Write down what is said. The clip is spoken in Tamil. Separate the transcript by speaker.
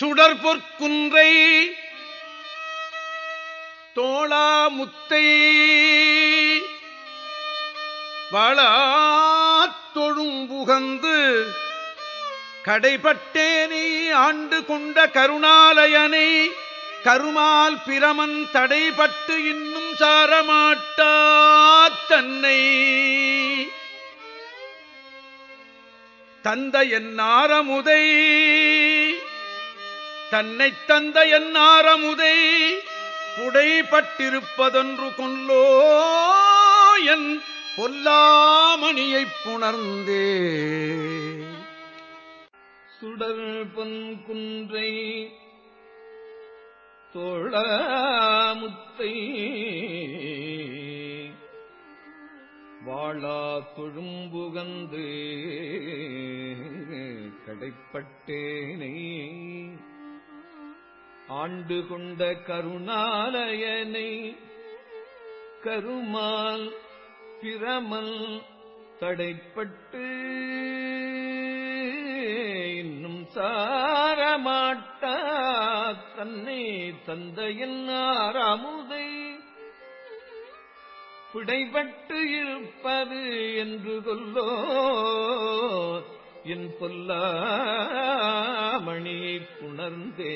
Speaker 1: சுடற்பொற்குன்றை தோளாமுத்தை வளாத்தொழும்புகந்து கடைபட்டேனே ஆண்டு கொண்ட கருணாலயனை கருமால் பிரமன் தடைபட்டு இன்னும் சாரமாட்டா தன்னை. தந்த என்னாரமுதை தன்னை தந்த என் ஆரமுதை புடைப்பட்டிருப்பதொன்று கொல்லோ என் பொல்லாமணியைப் புணர்ந்தே.
Speaker 2: சுடர் பன்குன்றை தோழமுத்தை வாழா தொழும்புகந்து கடைப்பட்டேனை ஆண்டு கொண்ட கருணாலயனை கருமால் பிரமல் தடைப்பட்டு இன்னும் சாரமாட்டா தன்னை தந்தையின் ஆறாமுதை. பிடைபட்டு இருப்பது என்று கொல்லோ என் பொல்லாமணியை புணர்ந்தே.